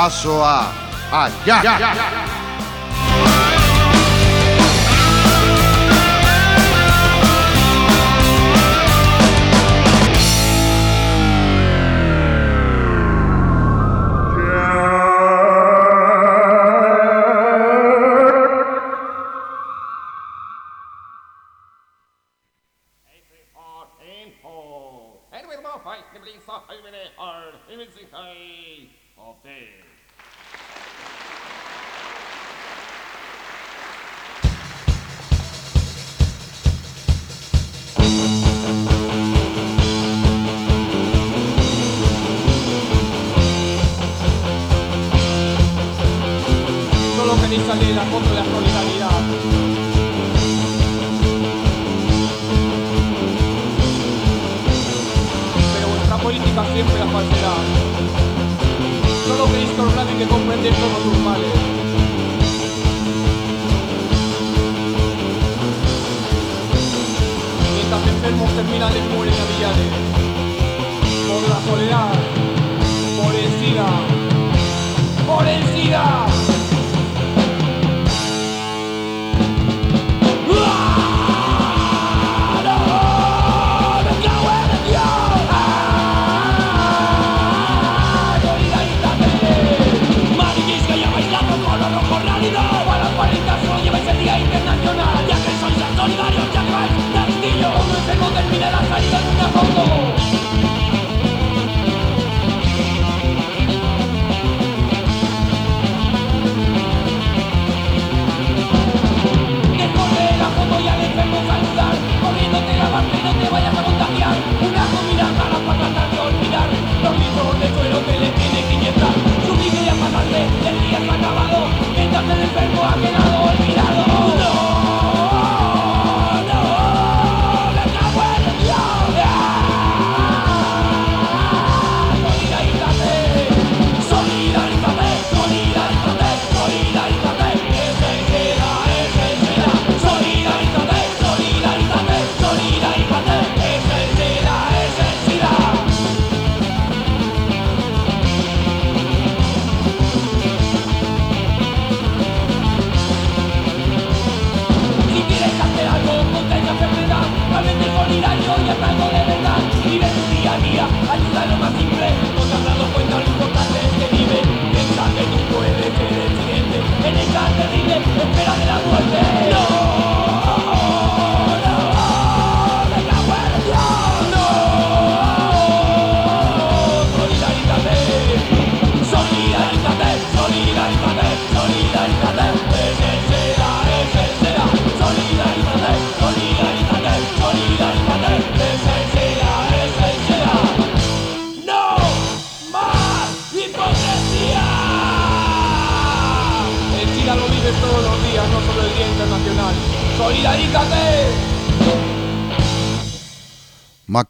他说啊啊呀呀呀。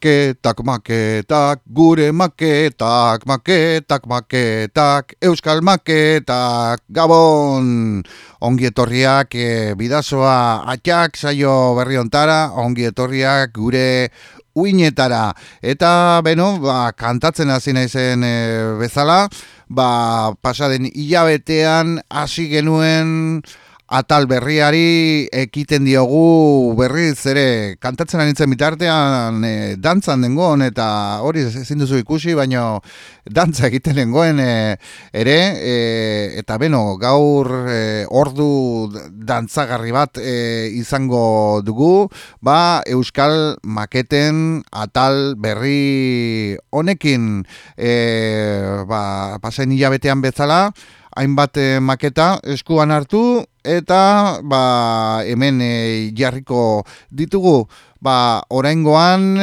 Maketak, maketak, gure maketak, maketak, maketak, euskal maketak, gabon! Ongi etorriak e, bidazoa atxak saio berri ontara, ongi etorriak gure uinetara. Eta, beno, ba, kantatzen hasi naizen e, bezala, ba, pasaden hilabetean hasi genuen atal berriari ekiten diogu berriz ere. Kantatzen anitzen bitartean e, dantzan dengoen eta hori ezin duzu ikusi baino dantza egiten dengoen e, ere e, eta beno gaur e, ordu dantzagarri bat e, izango dugu ba euskal maketen atal berri honekin. E, ba, pasen hilabetean bezala hainbat eh, maketa eskuan hartu eta ba, hemen e, jarriko ditugu. Ba, oraingoan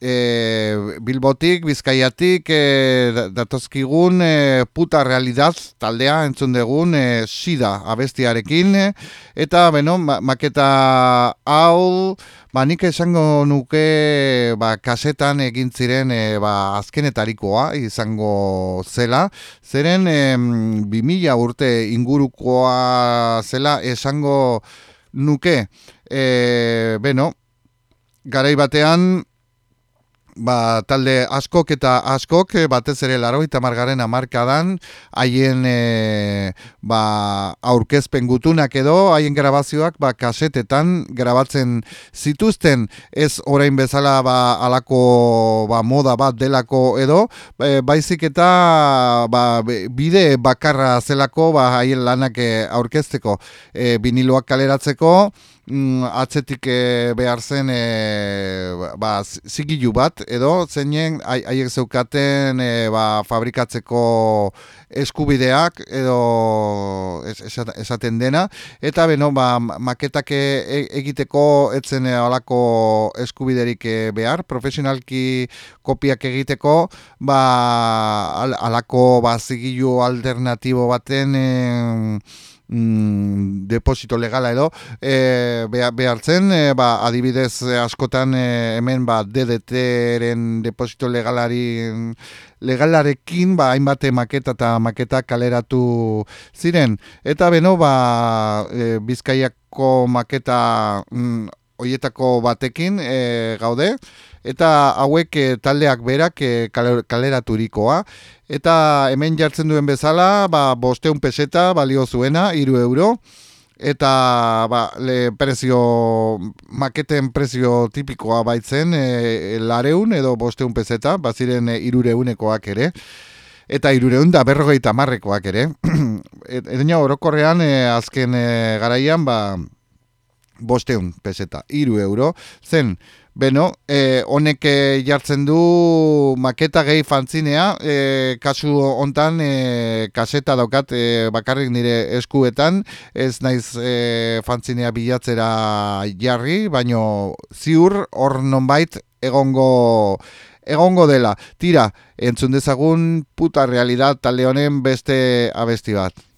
e, Bilbotik, Bizkaiatik e, datozkigun e, puta realidad taldea entzun dugun e, sida abestiarekin eta beno, maketa hau Ba, nik esango nuke ba, kasetan egin ziren e, ba, azkenetarikoa izango zela. Zeren e, 2000 urte ingurukoa zela esango nuke. E, beno, garai batean ba, talde askok eta askok eh, batez ere laro eta margaren amarkadan haien e, ba, aurkezpen gutunak edo haien grabazioak ba, kasetetan grabatzen zituzten. Ez orain bezala ba, alako ba, moda bat delako edo e, baizik eta ba, bide bakarra zelako ba, haien lanak aurkezteko. E, biniloak kaleratzeko atzetik e, behar zen e, ba, zigilu bat, edo zeinen haiek zeukaten e, ba, fabrikatzeko eskubideak edo esaten dena, eta beno, ba, maketak e, e, egiteko etzen alako eskubiderik behar, profesionalki kopiak egiteko, ba, alako ba, zigilu alternatibo baten mm, deposito legala edo e, behartzen, e, ba, adibidez askotan e, hemen ba, DDT-ren deposito legalari legalarekin ba, hainbat maketa eta maketa kaleratu ziren. Eta beno, ba, e, bizkaiako maketa mm, oietako batekin e, gaude, eta hauek e, taldeak berak e, kaleraturikoa. Eta hemen jartzen duen bezala, ba, bosteun peseta balio zuena, iru euro. Eta ba, le prezio, maketen prezio tipikoa baitzen, e, lareun edo bosteun peseta, baziren e, irureunekoak ere. Eta irureun da berrogeita marrekoak ere. Edena orokorrean e, azken e, garaian, ba, bosteun peseta, iru euro, zen, beno, e, honek e, jartzen du maketa gehi fantzinea, e, kasu hontan e, kaseta daukat e, bakarrik nire eskuetan, ez naiz e, fantzinea bilatzera jarri, baino ziur hor nonbait egongo egongo dela. Tira, entzun dezagun puta realidad talde honen beste abesti bat.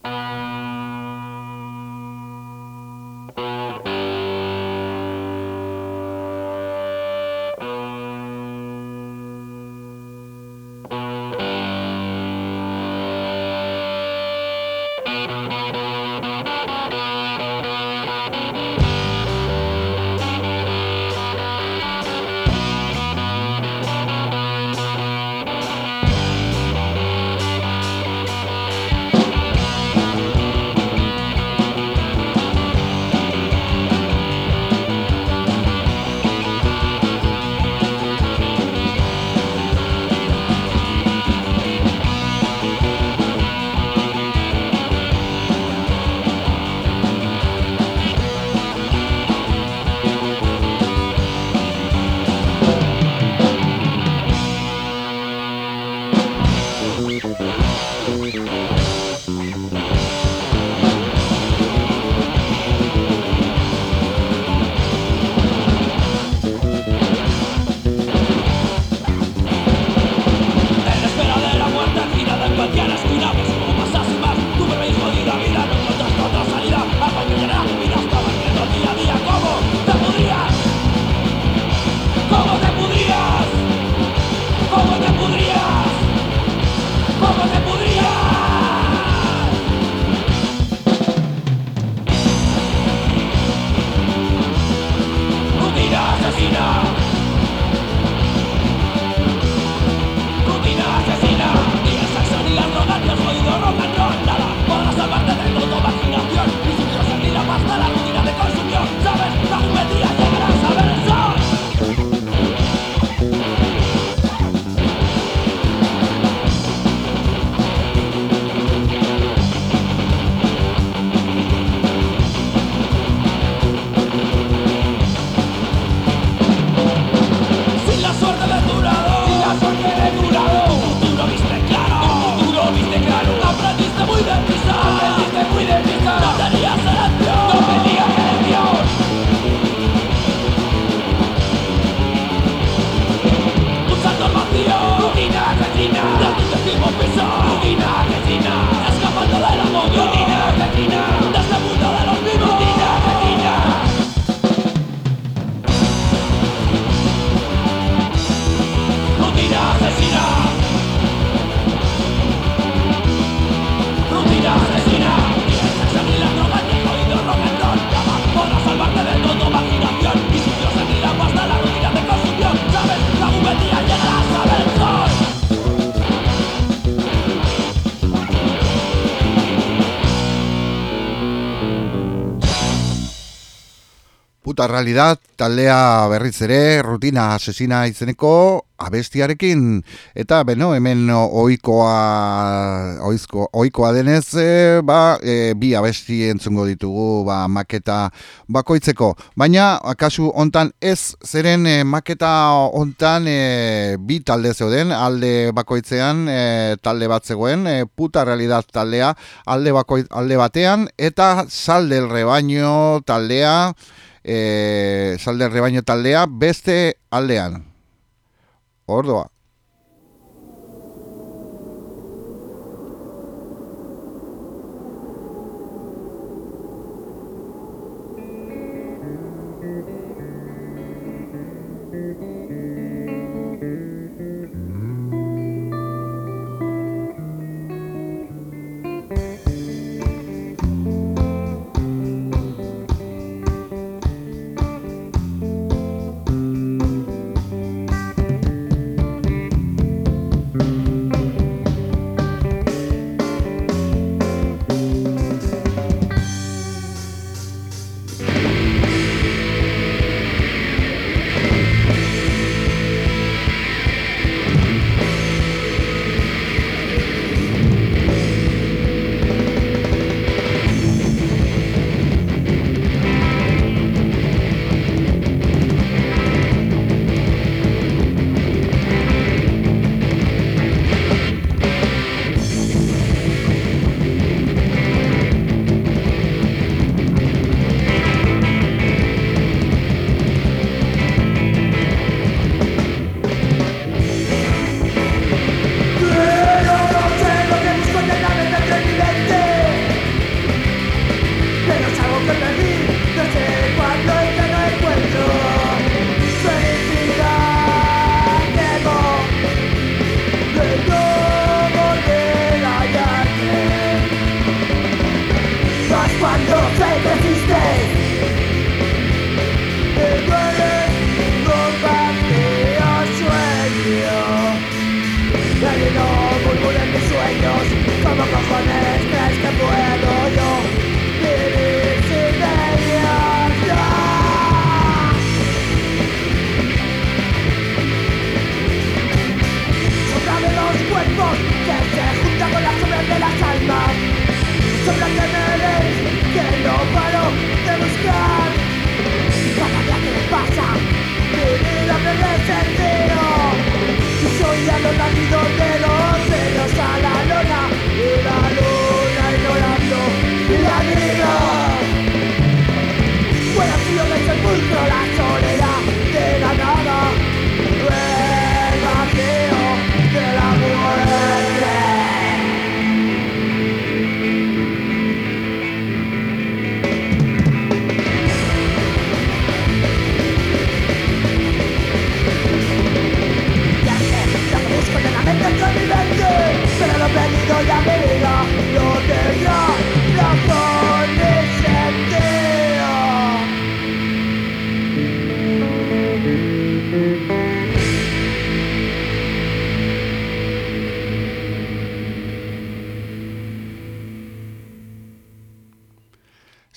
Puta realidad, taldea berriz ere, rutina asesina izeneko abestiarekin. Eta, beno, hemen oikoa, oizko, oikoa denez, e, ba, e, bi abesti entzungo ditugu, ba, maketa bakoitzeko. Baina, kasu hontan ez, zeren e, maketa hontan e, bi talde zeuden, alde bakoitzean e, talde bat zegoen, e, puta realidad taldea, alde, bakoit, alde batean, eta salde el rebaño taldea, e, salde rebaño taldea beste aldean. Ordoa.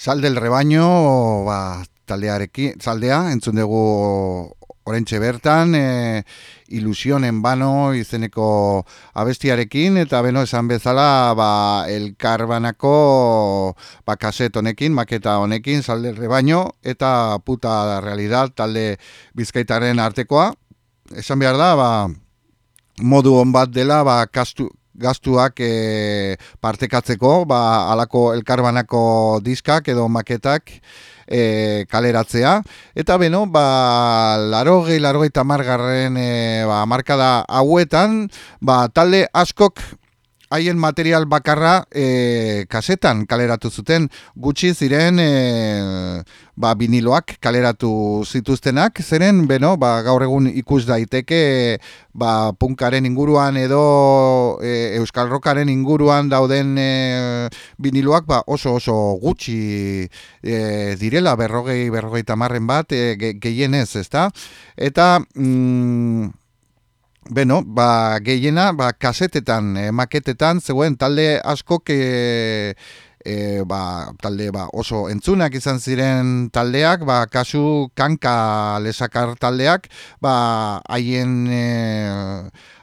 Sal del rebaño, ba, taldearekin, saldea, entzun dugu orentxe bertan, e, ilusionen bano izeneko abestiarekin, eta beno esan bezala, ba, elkarbanako ba, kaset honekin, maketa honekin, sal del rebaño, eta puta realidad talde bizkaitaren artekoa. Esan behar da, ba, modu on bat dela, ba, kastu, gastuak e, partekatzeko, ba, alako elkarbanako diskak edo maketak e, kaleratzea. Eta beno, ba, larogei, larogei tamargarren e, ba, markada hauetan, ba, talde askok haien material bakarra e, kasetan kaleratu zuten. Gutxi ziren e, ba, biniloak kaleratu zituztenak. Zeren beno ba, gaur egun ikus daiteke ba, punkaren inguruan edo e, euskal rokaren inguruan dauden e, biniloak ba, oso oso gutxi e, direla berrogei berrogei tamarren bat e, gehienez ezta? Eta mm, Beno, ba, gehiena, ba, kasetetan, e, maketetan, zegoen talde asko e, e, ba, talde ba, oso entzunak izan ziren taldeak, ba, kasu kanka lesakar taldeak, ba, haien e,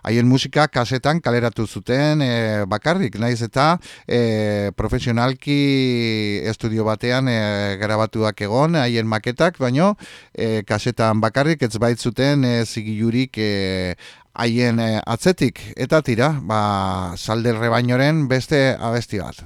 haien musika kasetan kaleratu zuten e, bakarrik, naiz eta e, profesionalki estudio batean e, grabatuak egon, haien maketak, baino e, kasetan bakarrik ez baitzuten e, zigilurik e, haien e, atzetik eta tira, ba, salde rebainoren beste abesti bat.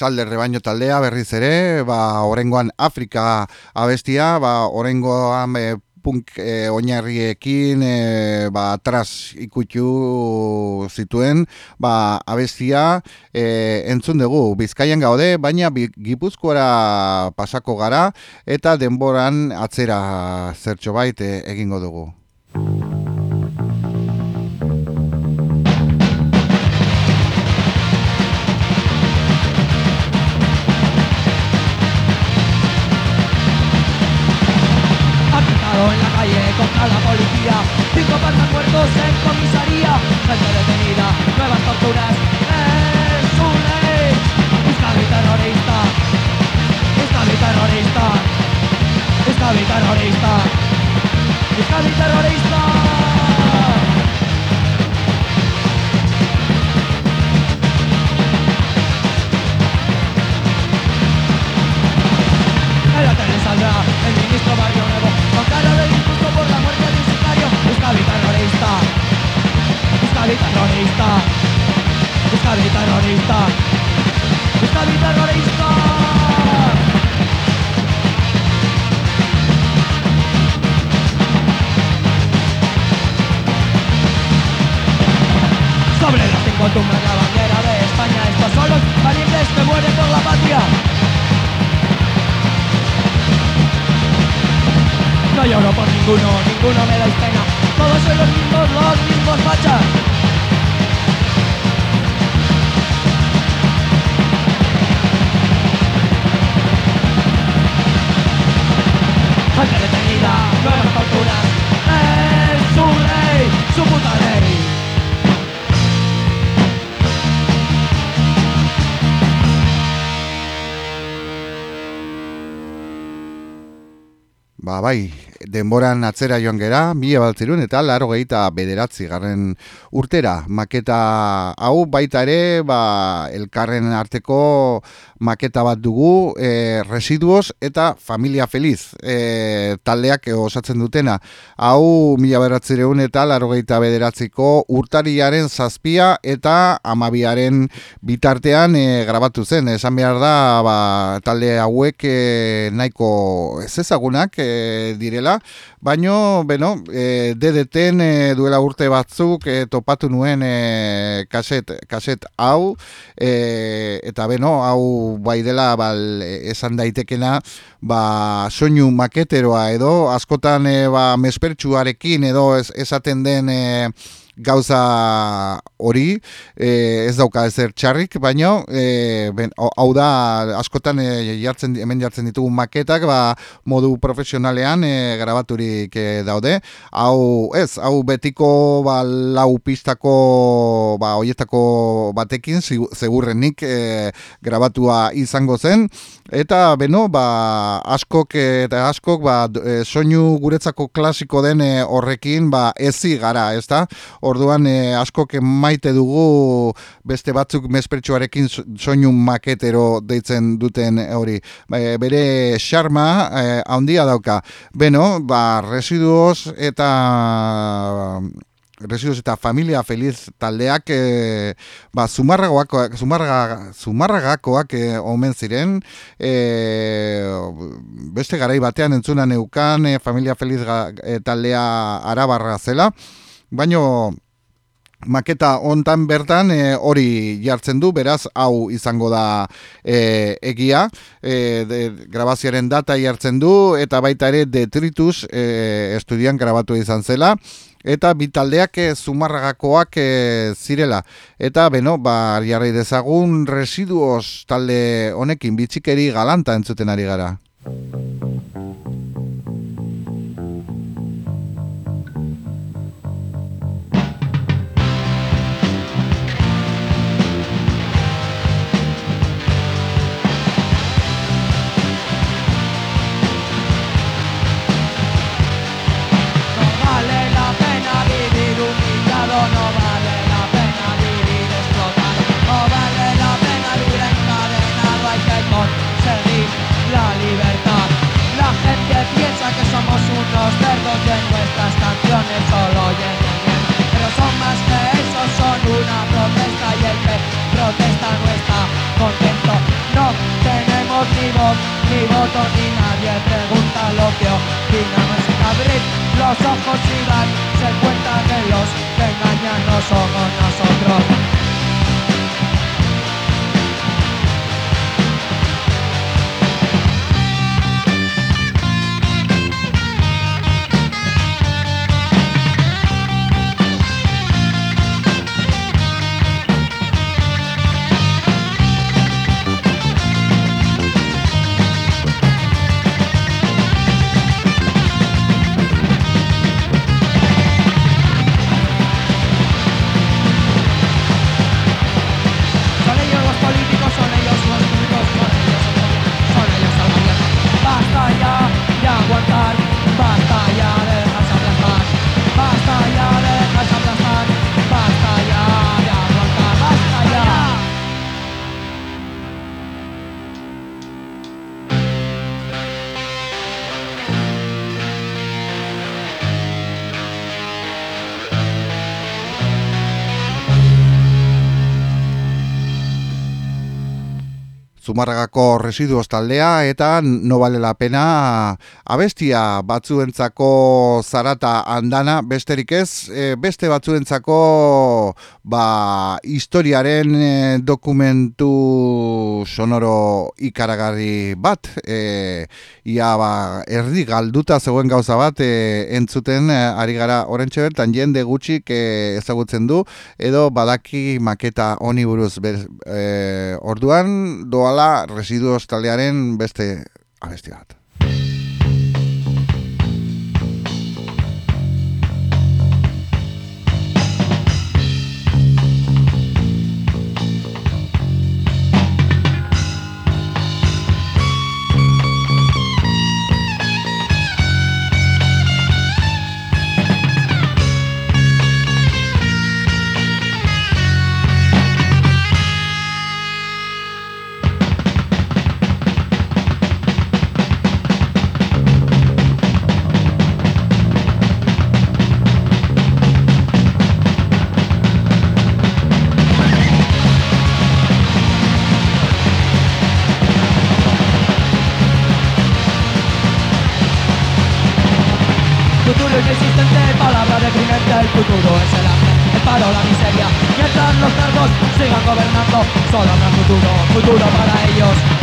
Salde rebaino taldea berriz ere, ba, orengoan Afrika abestia, ba, orengoan e, punk e, oinarriekin e, ba, atras ikutu zituen ba, abestia e, entzun dugu. Bizkaian gaude, baina gipuzkoara pasako gara eta denboran atzera zertxo bait egingo dugu. Contra la policía. Cinco personas muertos en comisaría. Gente detenida, nuevas torturas. Es un ley. Busca mi terrorista. Busca mi terrorista. Busca mi terrorista. Busca mi terrorista el ministro Barrio Nuevo cara de disgusto por la muerte de un sicario. Busca terrorista Busca terrorista Busca terrorista Busca terrorista Sobre las cinco tumbas la bandera de España Estos son los valientes que mueren por la patria No lloro por ninguno, ninguno me dais pena. Todos sois los mismos, los mismos fachas Gente detenida, nuevas fortunas Es su ley, su puta ley. Ba, bai, denboran atzera joan gera, mila baltzirun eta laro gehita bederatzi garren urtera. Maketa hau baita ere, ba, elkarren arteko maketa bat dugu, e, residuos eta familia feliz e, taldeak osatzen dutena. Hau mila beratzireun eta laro gehita bederatziko urtariaren zazpia eta amabiaren bitartean e, grabatu zen. Esan behar da, ba, talde hauek e, nahiko ez ezagunak, e, direla, baino, beno, e, DDTen e, duela urte batzuk e, topatu nuen e, kaset, kaset hau, e, eta beno, hau bai dela bal, esan daitekena, ba, soinu maketeroa edo, askotan e, ba, mespertsuarekin edo esaten den... E, gauza hori e, ez dauka ezer txarrik, baino e, ben, hau da askotan e, jartzen, hemen jartzen ditugu maketak ba, modu profesionalean e, grabaturik e, daude. Hau ez, hau betiko ba, lau pistako ba, oietako batekin segurrenik e, grabatua izango zen. Eta beno, ba, askok eta askok ba, soinu guretzako klasiko den horrekin ba, ezi gara, ezta? Orduan e, askok maite dugu beste batzuk mespertsuarekin soinu maketero deitzen duten hori. Ba, bere xarma e, handia dauka. Beno, ba, residuos eta Residuos eta familia feliz taldeak e, ba, zumarragoak, zumarraga, zumarragakoak e, omen ziren e, beste garai batean entzuna neukan e, familia feliz taldea arabarra zela baino maketa hontan bertan hori jartzen du, beraz hau izango da e, egia, e, de, grabazioaren data jartzen du, eta baita ere detritus e, estudian grabatu izan zela, eta bi taldeak e, zumarragakoak e, zirela. Eta, beno, ba, jarri dezagun residuos talde honekin bitxikeri galanta entzuten ari gara. Los cerdos de nuestras canciones solo oyen Pero son más que eso, son una protesta y el que protesta no está contento. No tenemos ni voz, ni voto, ni nadie pregunta lo que opinamos abrir los ojos y darse cuenta que los que engañan no somos nosotros Zumarragako residuos taldea eta no vale la pena abestia batzuentzako zarata andana. Besterik ez e, beste batzuentzako ba, historiaren e, dokumentu sonoro ikaragarri bat e, ia ba, erdi galduta zegoen gauza bat e, entzuten e, ari gara orentxe bertan jende gutxik e, ezagutzen du edo badaki maketa honi buruz e, orduan doala residuos taldearen beste abesti bat. Futuro es el hambre, el paro, la miseria. Mientras los cargos sigan gobernando, solo habrá futuro, futuro para ellos.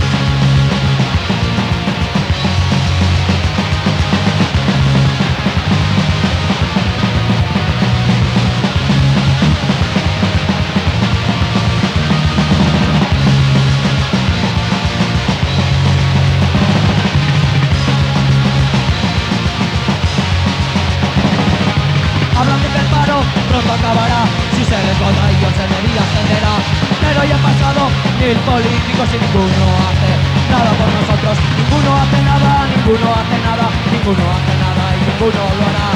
Mil políticos y ninguno hace nada por nosotros. Ninguno hace nada, ninguno hace nada, ninguno hace nada y ninguno lo hará.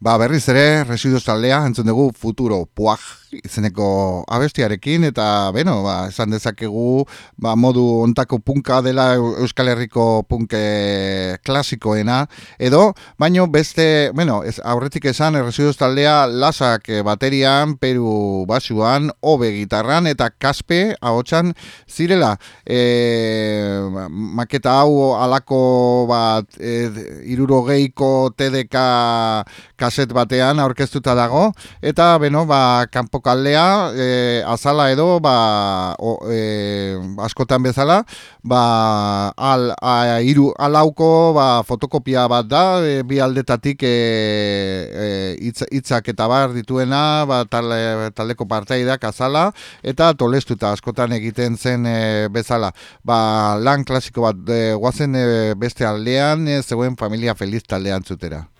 Ba, berriz ere, residuos taldea, entzun dugu futuro puaj izeneko abestiarekin, eta, beno, ba, esan dezakegu, ba, modu ontako punka dela Euskal Herriko punke klasikoena, edo, baino beste, bueno, ez, aurretik esan, residuos taldea, lasak baterian, peru basuan, obe gitarran, eta kaspe, ahotsan, zirela, e, maketa hau alako, bat, e, irurogeiko TDK kaset batean aurkeztuta dago eta beno ba kanpokaldea e, azala edo ba o, e, askotan bezala ba al a, iru alauko ba fotokopia bat da e, bi aldetatik e, e, hitzak eta bar dituena ba talde, taldeko partaideak azala eta tolestuta askotan egiten zen e, bezala. Ba lan klasiko bat e, guazen e, beste aldean e, zeuen familia feliz taldean zutera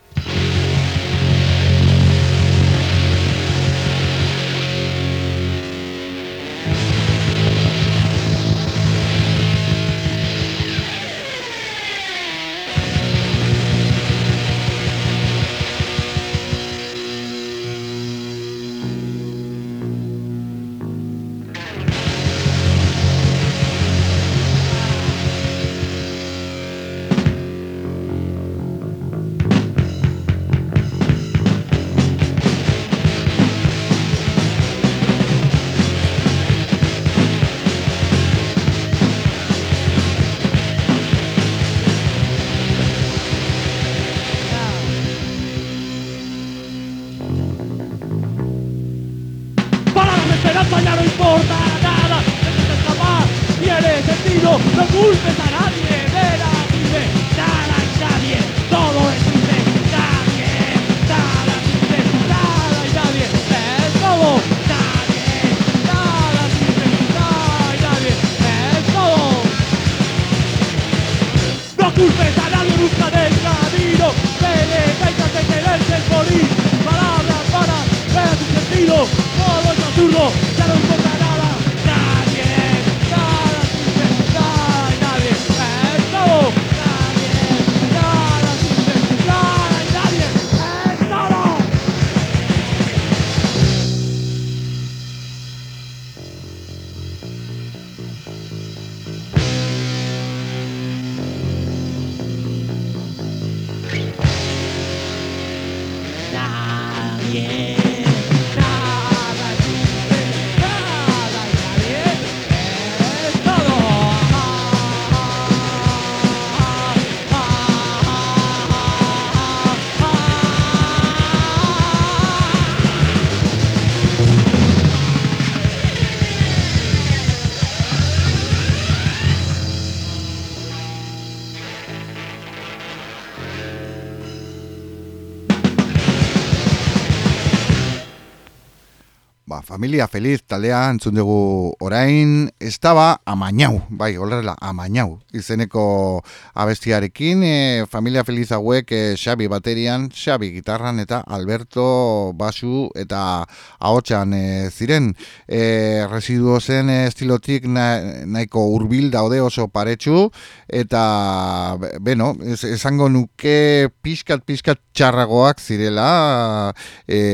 Familia Feliz talea entzun dugu orain, estaba amainau, bai, olerla, amainau, izeneko abestiarekin, e, Familia Feliz hauek e, Xabi baterian, Xabi gitarran eta Alberto basu eta ahotsan e, ziren. E, residuo zen estilotik nahiko hurbil daude oso paretsu, eta, beno, esango nuke pixkat, pixkat txarragoak zirela, e,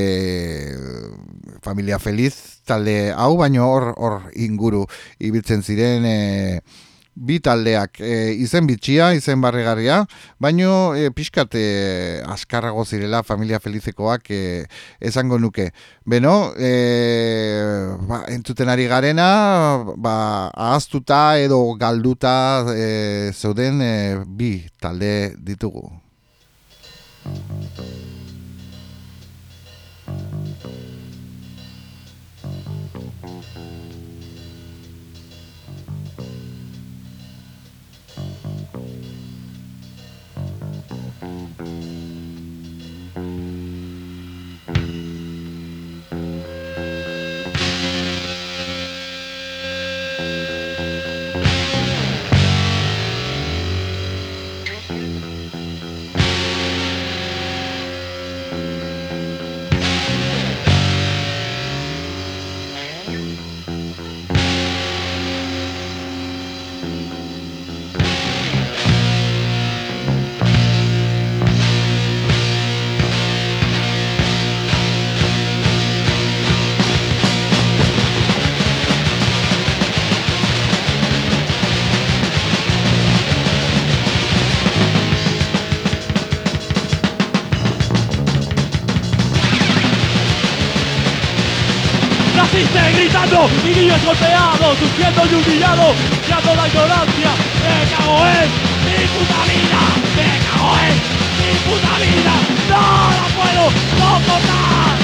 Familia Feliz talde hau baino hor hor inguru ibiltzen ziren e, bi taldeak e, izen bitxia, izen barregarria, baino e, pixkat e, askarrago zirela familia felizekoak e, esango nuke. Beno, e, ba, entzuten ari garena, ba, ahaztuta edo galduta e, zeuden e, bi talde ditugu. Y niños golpeados, sufriendo y humillados, llamo la ignorancia, me cago en mi puta vida, me cago en mi puta vida, no la puedo soportar.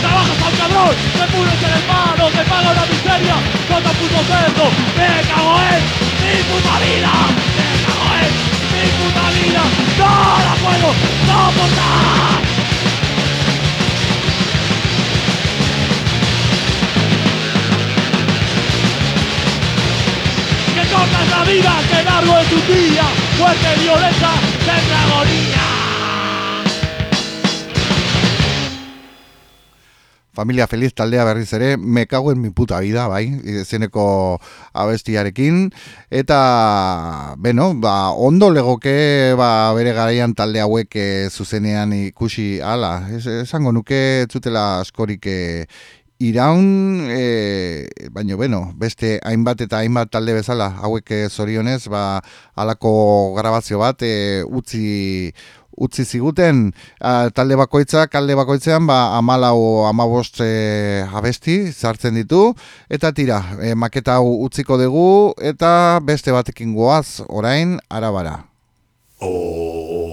Trabajas a un cabrón, te pules en el mano, te paga una miseria, con puto cerdo, me cago en mi puta vida, mi puta vida no la puedo soportar. Que corta la vida, que largo es un día, fuerte, violenta, de agonía. Familia Feliz taldea berriz ere, me cago en mi puta vida, bai, zeneko abestiarekin, eta, beno, ba, ondo legoke, ba, bere garaian talde hauek eh, zuzenean ikusi, ala, esango nuke zutela askorik e, iraun, e, baino, beno, beste hainbat eta hainbat talde bezala, hauek zorionez, ba, alako grabazio bat, e, utzi, utzi ziguten. Talde bakoitzak alde bakoitzean ba amalau amabost e, abesti sartzen ditu. Eta tira e, maketa hau utziko dugu eta beste batekin goaz orain arabara. Oh,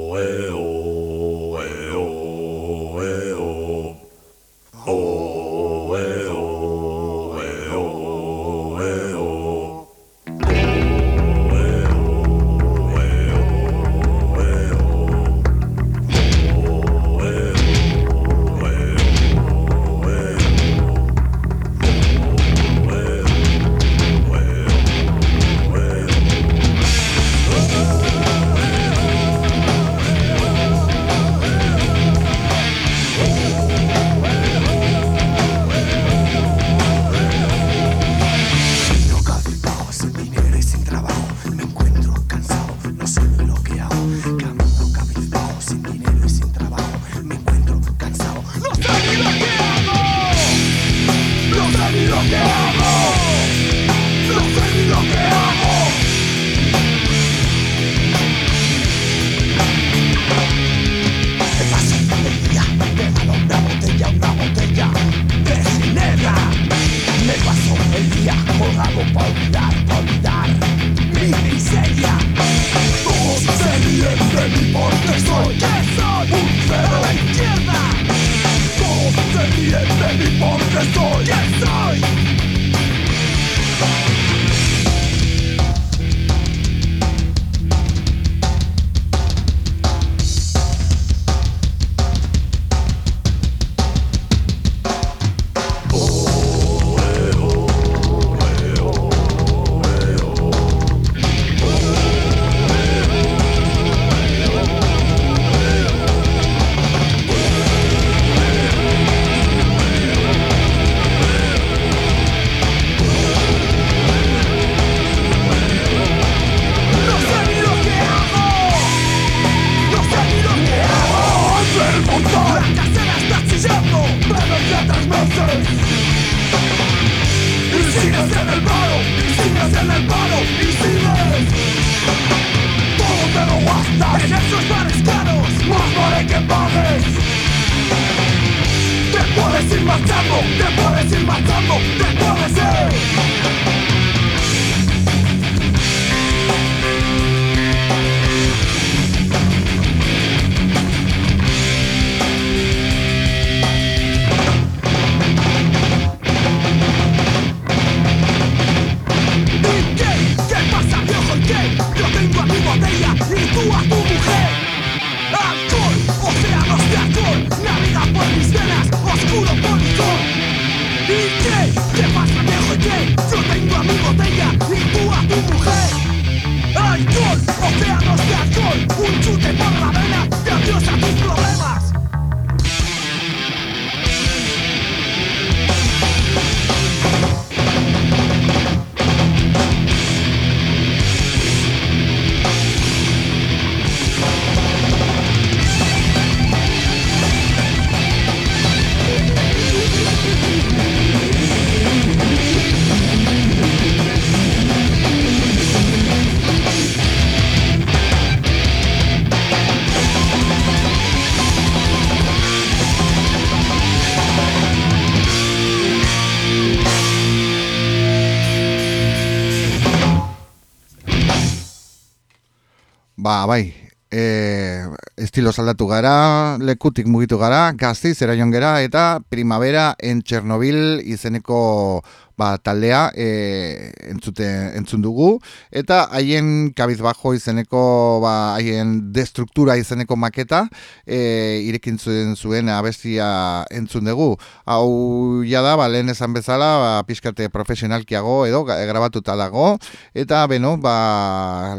Ba, bai, e, estilo saldatu gara, lekutik mugitu gara, gazti zera joan gera, eta primavera en Txernobil izeneko ba, taldea e, entzute, entzun dugu, eta haien kabizbajo izeneko, ba, haien destruktura izeneko maketa, e, irekin zuen zuen abestia entzun dugu. Hau jada, ba, lehen esan bezala, ba, pixkate profesionalkiago edo ga- grabatuta dago, eta beno, ba,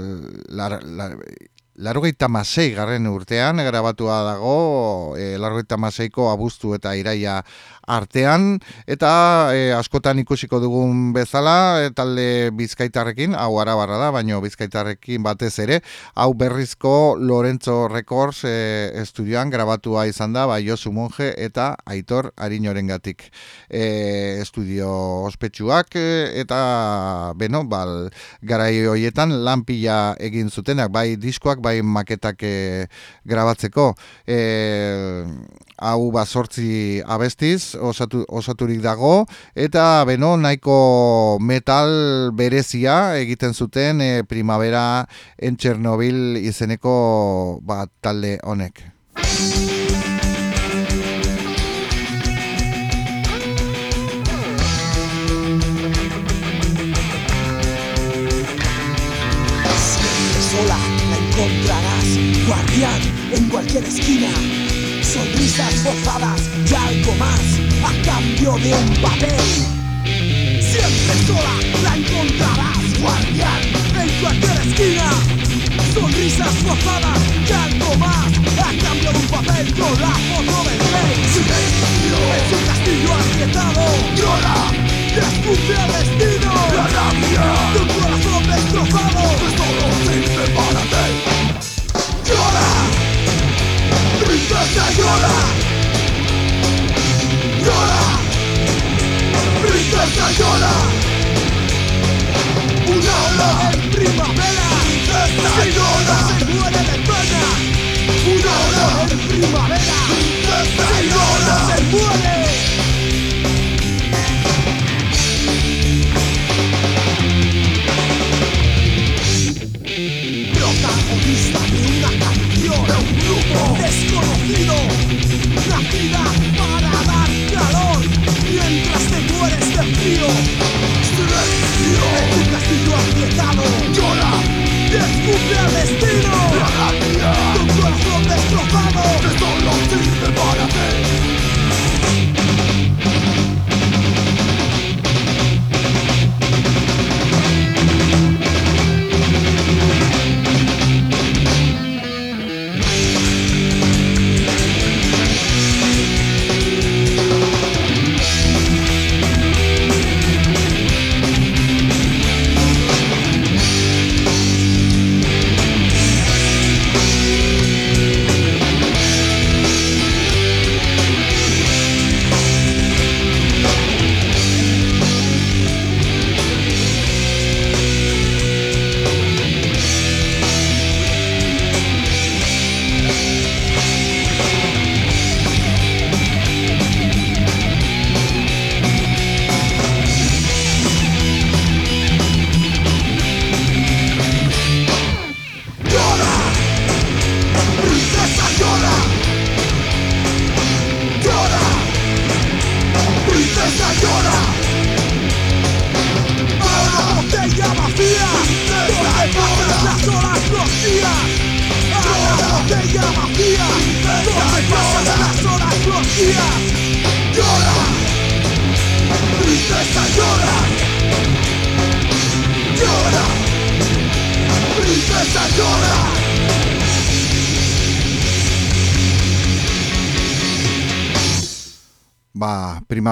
lar, lar, Larrogeita masei garren urtean grabatua dago, e, larrogeita maseiko abuztu eta iraia artean, eta e, askotan ikusiko dugun bezala, e, talde bizkaitarrekin, hau arabarra da, baino bizkaitarrekin batez ere, hau berrizko Lorenzo Records e, estudioan grabatua izan da, bai Josu Monje eta Aitor Arinoren gatik. E, estudio ospetsuak e, eta, beno, bal, garai hoietan lanpila egin zutenak, bai diskoak, bai maketak e, grabatzeko. E, hau bazortzi abestiz osatu, osaturik dago eta beno nahiko metal berezia egiten zuten e, primavera en Chernobyl izeneko ba, talde honek. Guardián en cualquier esquina. Sonrisas forzadas y algo más a cambio de un papel. Siempre sola la encontrarás, guardián en cualquier esquina. Sonrisas forzadas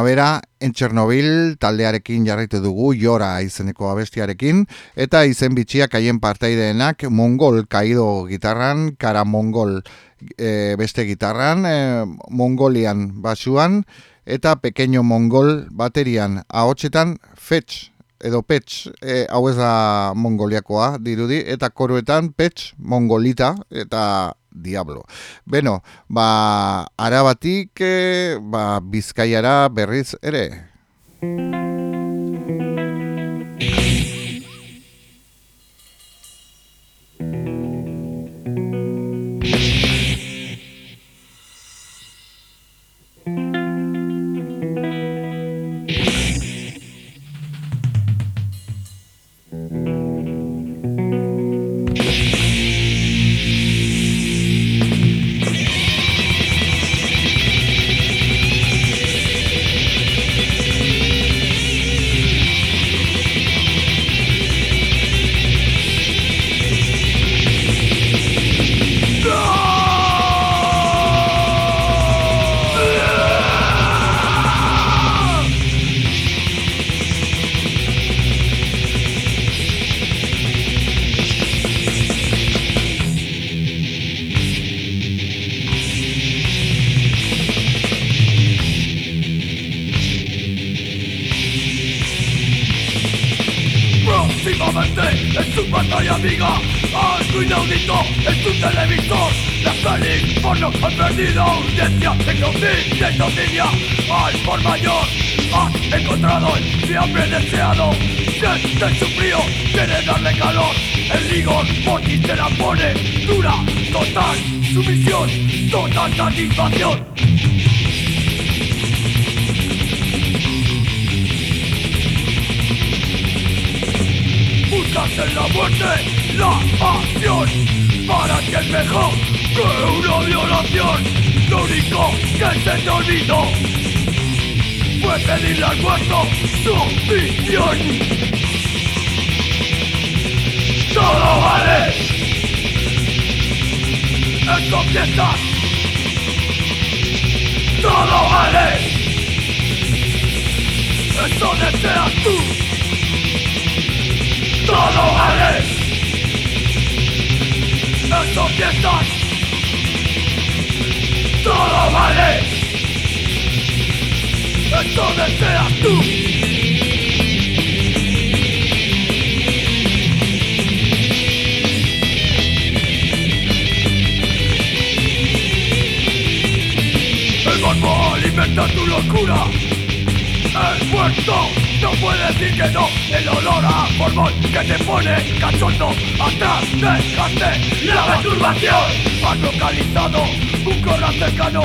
primavera en Chernobyl taldearekin jarraitu dugu jora izeneko abestiarekin eta izen bitxiak haien partaideenak mongol kaido gitarran, kara mongol e, beste gitarran, e, mongolian basuan eta pequeño mongol baterian. Ahotsetan fetch edo pets, e, hau ez da mongoliakoa dirudi, eta koruetan pets, mongolita, eta diablo. Beno, ba, arabatik, e, ba, bizkaiara berriz ere. Pelis porno han perdido audiencia Tecnología y noticia Al por mayor Has encontrado el siempre deseado Siente su frío, quiere darle calor El rigor por ti se la pone Dura, total, sumisión Total satisfacción Buscas en la muerte la acción Para que es mejor que una violación. Lo único que se te olvidó Fue pedirle al muerto su visión Todo vale. Esto empieza. Todo vale. Eso deseas tú. Todo vale. Eso piensas Todo vale Eso deseas tú El morbo alimenta tu locura el muerto no puede decir que no El olor a formol que te pone cachondo Atrás dejaste la masturbación Has localizado un corral cercano.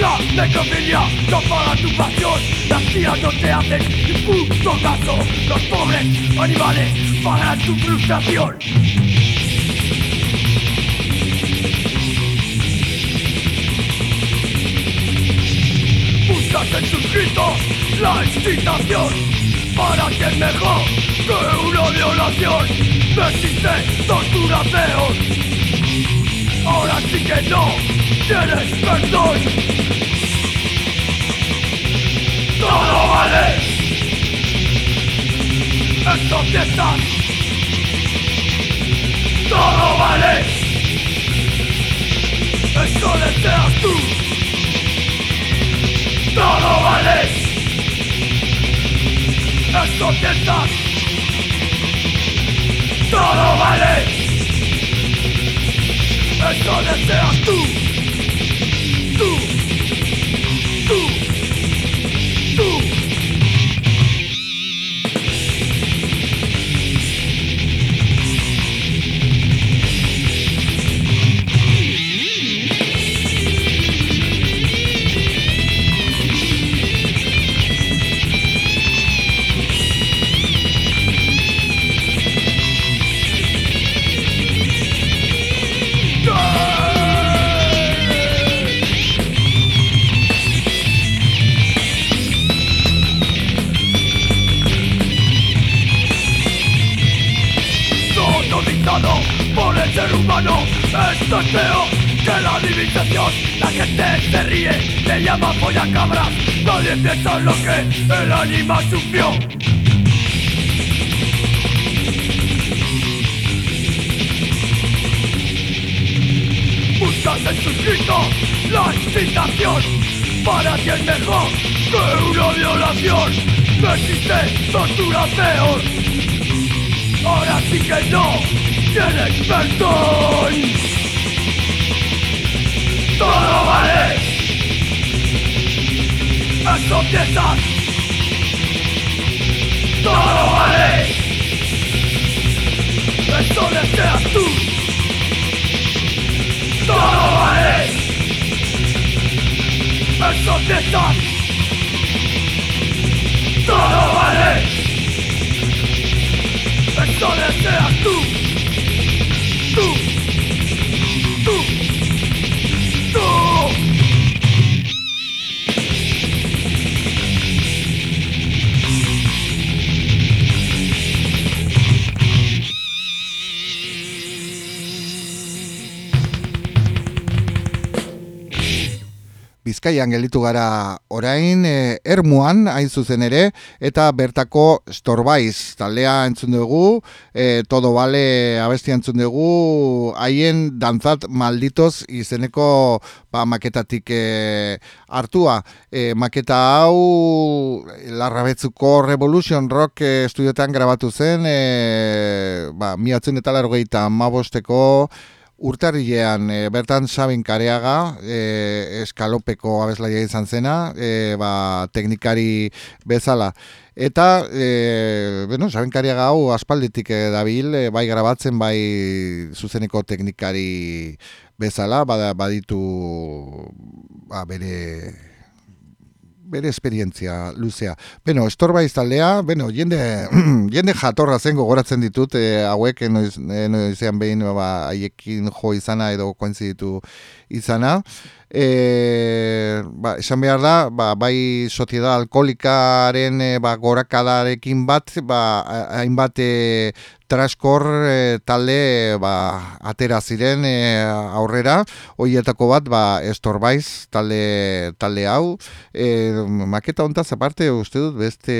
La necrofilia no paga tu pasión. Las tías no te hacen ni puto caso. Los pobres animales pagan tu frustración Buscas en sus gritos la excitación Para que es mejor que una violación No existe tortura peor Ahora sí que no tienes perdón Todo vale Esto empieza Todo vale Eso deseas tú todo vale. Esto piensas Todo vale. Esto deseas tú Tú Esto es peor que la divinización La gente se ríe, le llama polla cabras Nadie piensa en lo que el animal sufrió Buscas en sus gritos la excitación Para ti es mejor que una violación No existe tortura peor Ahora sí que no tienes perdón Todo vale! Eso piensas Todo vale! Eso deseas tú! Todo vale! Eso piensas Todo vale deseas tú, tú, Bizkaian gelditu gara orain e, Ermuan hain zuzen ere eta bertako Storbaiz taldea entzun dugu, e, todo bale abestia entzun dugu, haien dantzat malditoz izeneko ba, maketatik e, hartua. E, maketa hau larrabetzuko Revolution Rock e, estudiotean grabatu zen, e, ba, miatzen eta largoita mabosteko Urtarrilean e, bertan Sabin Kareaga, e, eskalopeko abeslaia izan zena, e, ba, teknikari bezala. Eta, e, bueno, Sabin Kareaga hau aspalditik e, dabil, e, bai grabatzen, bai zuzeneko teknikari bezala, bada, baditu ba, bere bere esperientzia luzea. Beno, estorbaiz taldea, beno, jende, jende jatorra zen gogoratzen ditut, e, hauek enoiz, enoizean behin ba, haiekin jo izana edo koentziditu izana. E, ba, esan behar da, ba, bai soziedad alkoholikaren ba, gorakadarekin bat, ba, hainbat traskor e, talde ba, atera ziren e, aurrera, hoietako bat ba, estorbaiz talde, talde hau. E, maketa hontaz aparte uste dut beste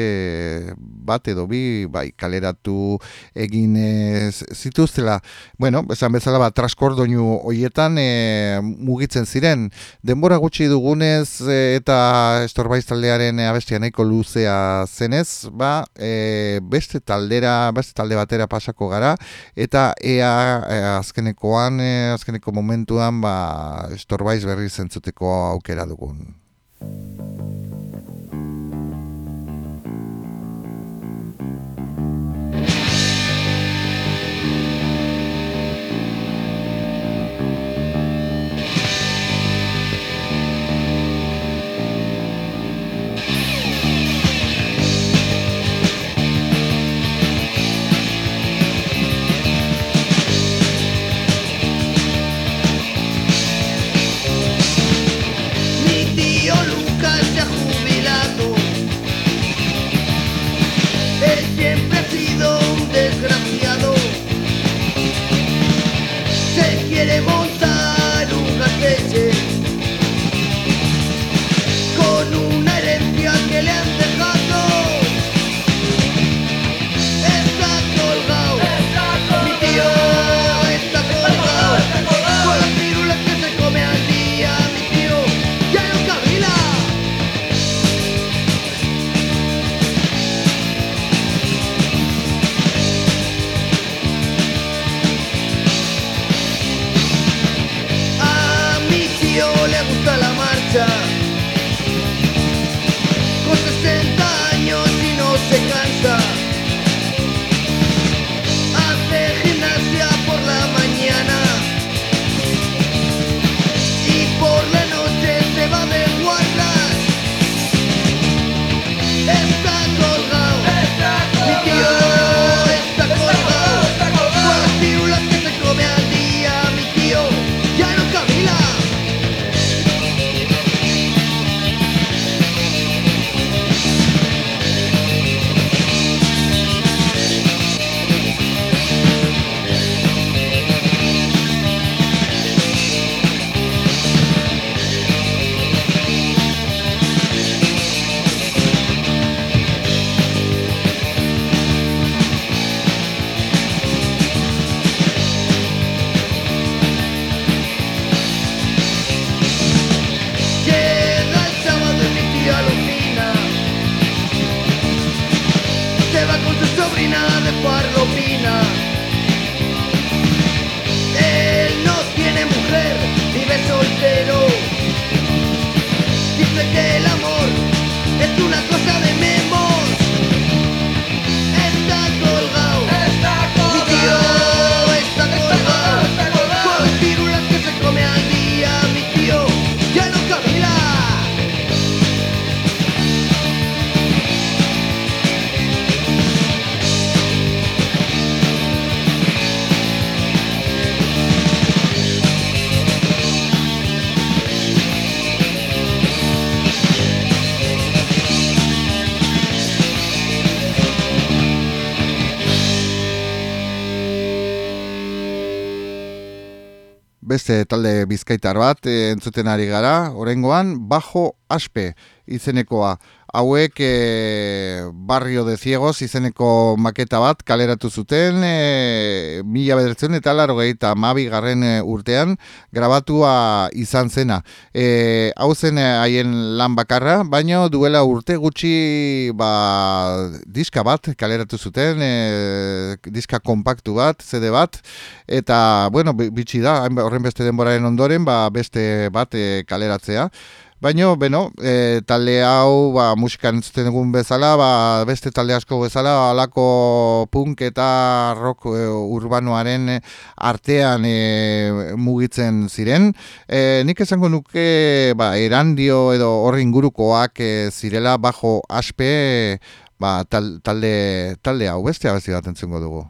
bat edo bi bai, kaleratu egin e, zituztela. Bueno, esan bezala ba, traskor doinu hoietan e, mugitzen ziren. Denbora gutxi dugunez eta estorbaiz taldearen abestia nahiko luzea zenez, ba, e, beste taldera, beste talde batera pasako gara eta ea e, azkenekoan, e, azkeneko momentuan ba estorbaiz berri zentzuteko aukera dugun. Beste talde bizkaitar bat e, entzuten ari gara, orengoan, bajo aspe izenekoa. Hauek e, barrio de ciegos izeneko maketa bat kaleratu zuten e, mila bedertzen eta laro eta mabi garren urtean grabatua izan zena. E, hau zen haien lan bakarra, baina duela urte gutxi ba, diska bat kaleratu zuten, e, diska kompaktu bat, CD bat, eta bueno, bitxi da, horren beste denboraren ondoren, ba, beste bat e, kaleratzea. Baina, beno, e, talde hau, ba, musikan entzuten egun bezala, ba, beste talde asko bezala, alako punk eta rock e, urbanoaren artean e, mugitzen ziren. E, nik esango nuke, ba, erandio edo horri ingurukoak e, zirela bajo aspe, ba, talde, talde hau, beste abezi bat entzengo dugu.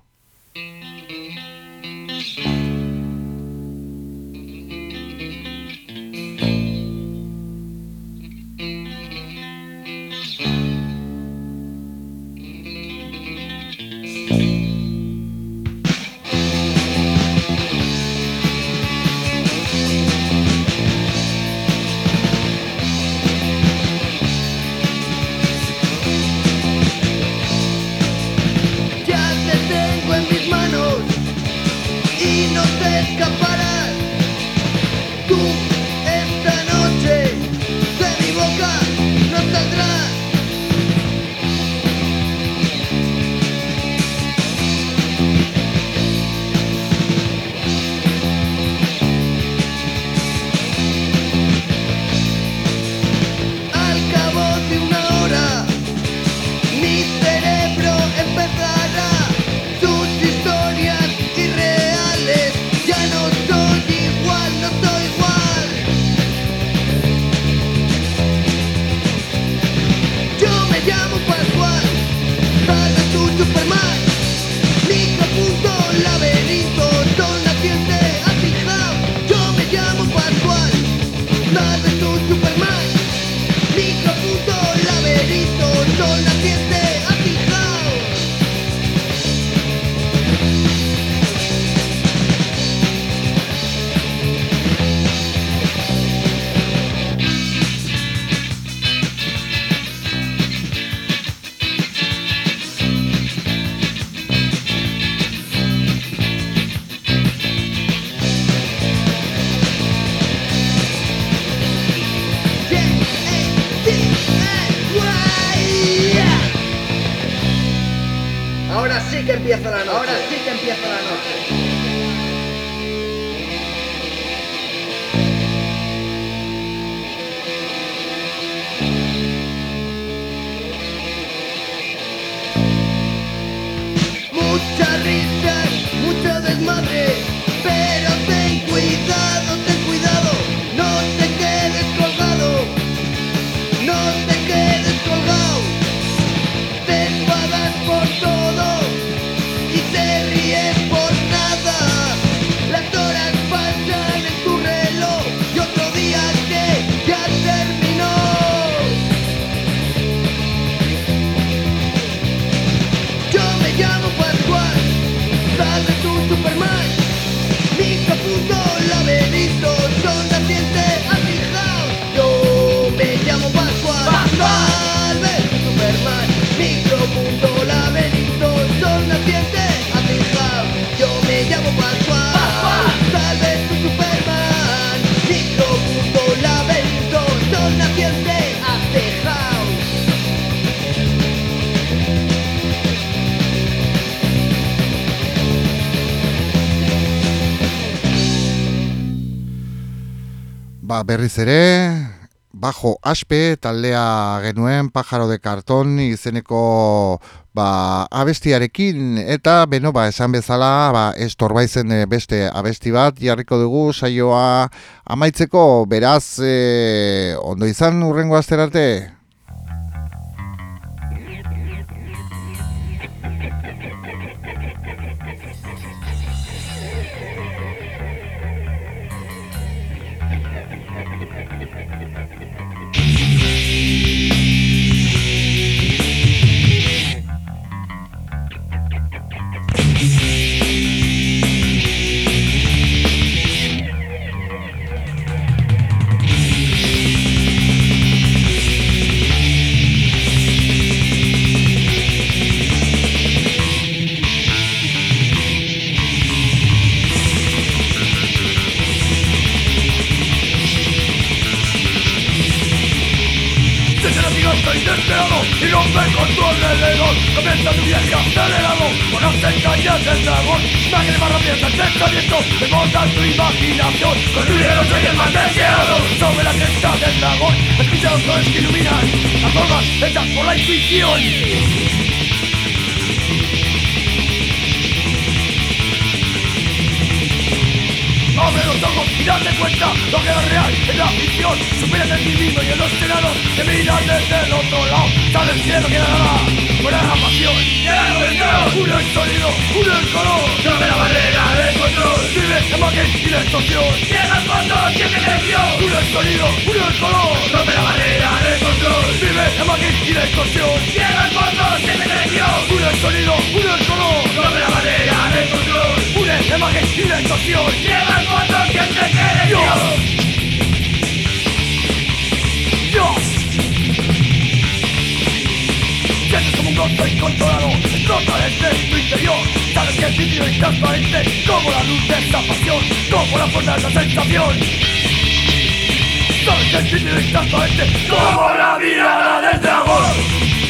risa. ba, berriz ere, bajo aspe taldea genuen pajaro de karton izeneko ba, abestiarekin eta beno ba, esan bezala ba, estorbaizen eh, beste abesti bat jarriko dugu saioa amaitzeko beraz e, ondo izan urrengo azterarte. arte. alrededor Comienza tu viaje acelerado Con ausencia y es el dragón Imagen de barrabias al pensamiento Remota tu imaginación. Con tu hielo soy el más deseado Sobre la cresta del dragón Escucha los colores que iluminan Las formas hechas por la intuición. abre los ojos y date cuenta lo que es real es la ficción supera el divino y el ostenador que mira desde el otro lado. Sale el cielo que nada más fuera la pasión miedo está Puro el sonido, puro color Rompe la barrera de control Vive en maquet y la estación Llega el fondo, siente tensión Puro el sonido, puro el color Rompe la barrera de control Vive en maquet y la estación Llega el fondo, siente tensión Puro el sonido, puro el color Rompe la barrera de control Pure, imagen y la estación Llega el fondo, siente tensión no estoy controlado. Rota desde mi interior. Sabes que es vidrio y transparente Como la luz de esta pasión Como la fuerza de esta sensación. Sabes que es vidrio y transparente Como la mirada del dragón.